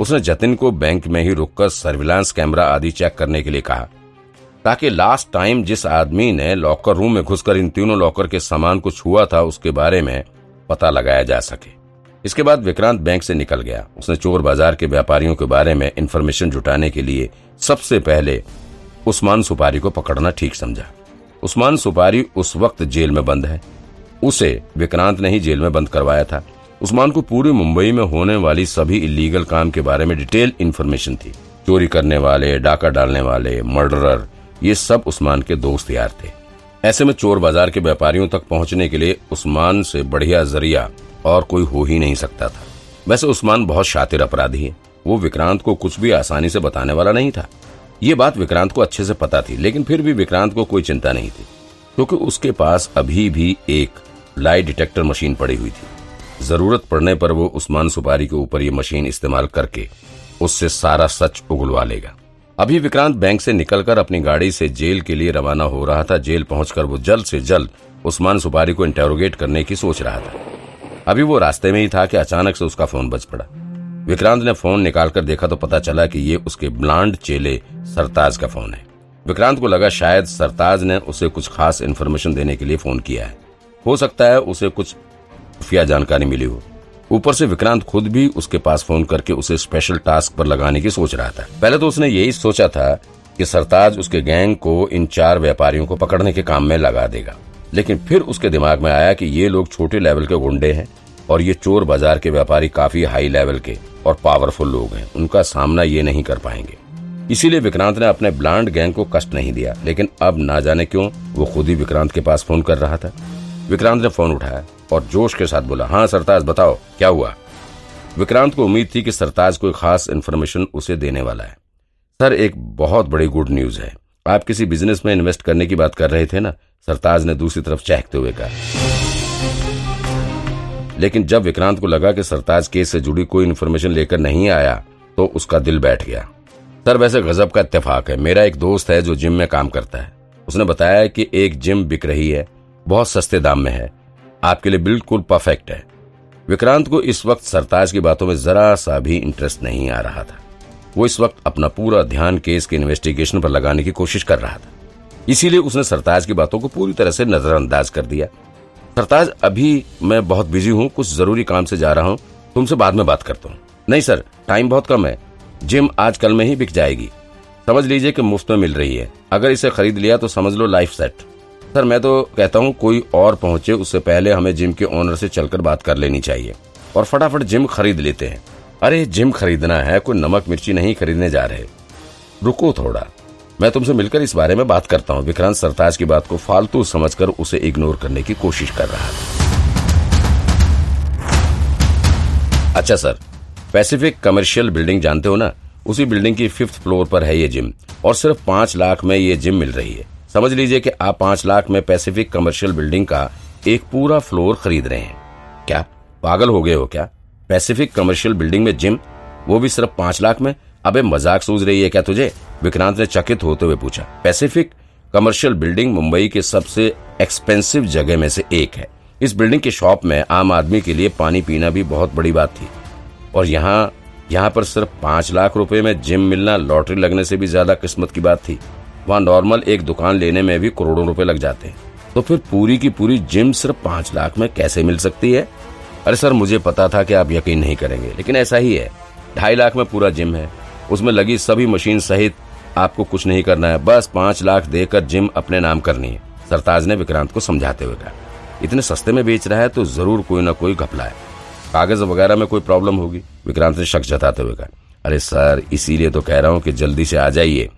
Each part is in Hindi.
उसने जतिन को बैंक में ही रुककर सर्विलांस कैमरा आदि चेक करने के लिए कहा, ताकि लास्ट टाइम जिस आदमी ने लॉकर रूम में घुसकर इन तीनों लॉकर के सामान को छुआ था उसके बारे में पता लगाया जा सके। इसके बाद विक्रांत बैंक से निकल गया। उसने चोर बाज़ार के व्यापारियों के बारे में इन्फॉर्मेशन जुटाने के लिए सबसे पहले उस्मान सुपारी को पकड़ना ठीक समझा। उस्मान सुपारी उस वक्त जेल में बंद है। उसे विक्रांत ने ही जेल में बंद करवाया था। उस्मान को पूरी मुंबई में होने वाली सभी इलीगल काम के बारे में डिटेल इन्फॉर्मेशन थी। चोरी करने वाले, डाका डालने वाले मर्डरर ये सब उस्मान के दोस्त यार थे। ऐसे में चोर बाज़ार के व्यापारियों तक पहुँचने के लिए उस्मान से बढ़िया ज़रिया और कोई हो ही नहीं सकता था। वैसे उस्मान बहुत शातिर अपराधी है। वो विक्रांत को कुछ भी आसानी से बताने वाला नहीं था। ये बात विक्रांत को अच्छे से पता थी, लेकिन फिर भी विक्रांत को कोई चिंता नहीं थी, क्योंकि उसके पास अभी भी एक लाई डिटेक्टर मशीन पड़ी हुई थी। ज़रूरत पड़ने पर वो उस्मान सुपारी के ऊपर ये मशीन इस्तेमाल करके उससे सारा सच उगलवा लेगा। अभी विक्रांत बैंक से निकलकर अपनी गाड़ी से जेल के लिए रवाना हो रहा था। जेल पहुंचकर वो जल्द से जल्द उस्मान सुपारी को इंटेरोगेट करने की सोच रहा था। अभी वो रास्ते में ही था कि अचानक से उसका फ़ोन बज पड़ा। विक्रांत ने फ़ोन निकालकर देखा तो पता चला कि ये उसके ब्लांड चेले सरताज का फ़ोन है। विक्रांत को लगा शायद सरताज ने उसे कुछ खास इन्फॉर्मेशन देने के लिए फ़ोन किया है। हो सकता है उसे कुछ खुफिया जानकारी मिली हो। ऊपर से विक्रांत खुद भी उसके पास फ़ोन करके उसे स्पेशल टास्क पर लगाने की सोच रहा था। पहले तो उसने यही सोचा था कि सरताज उसके गैंग को इन चार व्यापारियों को पकड़ने के काम में लगा देगा। लेकिन फिर उसके दिमाग में आया कि ये लोग छोटे लेवल के गुंडे हैं और ये चोर बाज़ार के व्यापारी काफ़ी हाई लेवल के और पावरफुल लोग हैं। उनका सामना ये नहीं कर पाएँगे। इसीलिए विक्रांत ने अपने ब्लांड गैंग को कष्ट नहीं दिया। लेकिन अब ना जाने क्यों वो खुद ही विक्रांत के पास फ़ोन कर रहा था। विक्रांत ने फ़ोन उठाया और जोश के साथ बोला हाँ सरताज, बताओ, क्या हुआ? विक्रांत को उम्मीद थी कि सरताज कोई खास इन्फॉर्मेशन उसे देने वाला है। सर, एक बहुत बड़ी गुड न्यूज़ है। आप किसी बिज़नेस में इन्वेस्ट करने की बात कर रहे थे ना सरताज ने दूसरी तरफ़ चहकते हुए कहा। लेकिन जब विक्रांत को लगा कि सरताज केस से जुड़ी कोई इन्फॉर्मेशन लेकर नहीं आया तो उसका दिल बैठ गया। सर, वैसे गजब का इत्तेफाक है। मेरा एक दोस्त है जो जिम में काम करता है। उसने बताया कि एक जिम बिक रही है। बहुत सस्ते दाम में है। आपके लिए बिल्कुल परफेक्ट है। विक्रांत को इस वक्त सरताज की बातों में जरा सा भी इंटरेस्ट नहीं आ रहा था। वो इस वक्त अपना पूरा ध्यान केस के इन्वेस्टिगेशन पर लगाने की कोशिश कर रहा था। इसीलिए उसने सरताज की बातों को पूरी तरह से नजरअंदाज कर दिया। सरताज, अभी मैं बहुत बिज़ी हूँ, कुछ ज़रूरी काम से जा रहा हूँ। तुमसे बाद में बात करता हूँ। नहीं सर टाइम बहुत कम है। जिम आज कल में ही बिक जाएगी। समझ लीजिए कि मुफ़्त में मिल रही है। अगर इसे खरीद लिया तो समझ लो लाइफ सेट सर, मैं तो कहता हूँ, कोई और पहुँचे, उससे पहले हमें जिम के ओनर से चलकर बात कर लेनी चाहिए। और फटाफट जिम खरीद लेते हैं। अरे, जिम खरीदना है, कोई नमक मिर्ची नहीं खरीदने जा रहे। रुको थोड़ा। मैं तुमसे मिलकर इस बारे में बात करता हूँ। विक्रांत सरताज की बात को फालतू समझकर उसे इग्नोर करने की कोशिश कर रहा था अच्छा सर पैसिफिक कमर्शियल बिल्डिंग जानते हो ना? उसी बिल्डिंग की फिफ्थ फ्लोर पर है ये जिम और सिर्फ़ पाँच लाख में ये जिम मिल रही है। समझ लीजिए कि आप पाँच लाख में पैसिफिक कमर्शियल बिल्डिंग का एक पूरा फ्लोर खरीद रहे हैं। क्या पागल हो गए हो क्या? पैसिफिक कमर्शियल बिल्डिंग में जिम, वो भी सिर्फ़ पाँच लाख में? अबे मज़ाक सूझ रही है क्या तुझे? विक्रांत ने चकित होते हुए पूछा। पैसिफिक कमर्शियल बिल्डिंग मुंबई के सबसे एक्सपेंसिव जगह में से एक है। इस बिल्डिंग के शॉप में आम आदमी के लिए पानी पीना भी बहुत बड़ी बात थी। और यहाँ यहाँ पर सिर्फ़ पाँच लाख रुपए में जिम मिलना, लॉटरी लगने से भी ज़्यादा किस्मत की बात थी। वहाँ नॉर्मल एक दुकान लेने में भी करोड़ों रुपए लग जाते हैं। तो फिर पूरी की पूरी जिम सिर्फ़ पाँच लाख में कैसे मिल सकती है? अरे सर, मुझे पता था कि आप यकीन नहीं करेंगे, लेकिन ऐसा ही है। ढाई लाख में पूरा जिम है। उसमें लगी सभी मशीन सहित आपको कुछ नहीं करना है। बस पाँच लाख देकर जिम अपने नाम करनी है। सरताज ने विक्रांत को समझाते हुए कहा, इतने सस्ते में बेच रहा है तो ज़रूर कोई ना कोई घपला है। कागज़ वगैरह में कोई प्रॉब्लम होगी? विक्रांत ने शक जताते हुए कहा, अरे सर, इसीलिए तो कह रहा हूँ कि जल्दी से आ जाइए।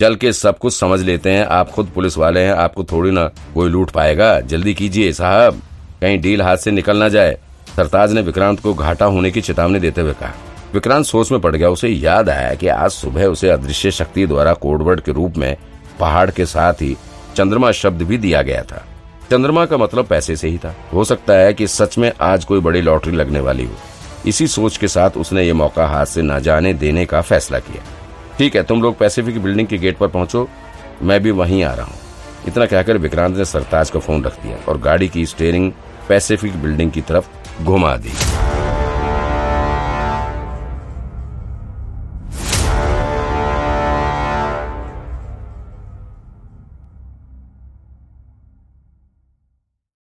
चल के सब कुछ समझ लेते हैं। आप खुद पुलिस वाले हैं, आपको थोड़ी ना कोई लूट पाएगा। जल्दी कीजिए, साहब। कहीं डील हाथ से निकल ना जाए। सरताज ने विक्रांत को घाटा होने की चेतावनी देते हुए कहा। विक्रांत सोच में पड़ गया। उसे याद आया कि आज सुबह उसे अदृश्य शक्ति द्वारा कोडवर्ड के रूप में पहाड़ के साथ ही चंद्रमा शब्द भी दिया गया था। चंद्रमा का मतलब पैसे से ही था। हो सकता है कि सच में आज कोई बड़ी लॉटरी लगने वाली हो। इसी सोच के साथ उसने ये मौका हाथ से न जाने देने का फैसला किया। ठीक है, तुम लोग पैसिफिक बिल्डिंग के गेट पर पहुंचो, मैं भी वहीं आ रहा हूँ। इतना कहकर विक्रांत ने सरताज का फ़ोन रख दिया और गाड़ी की स्टेयरिंग पैसिफिक बिल्डिंग की तरफ़ घुमा दी।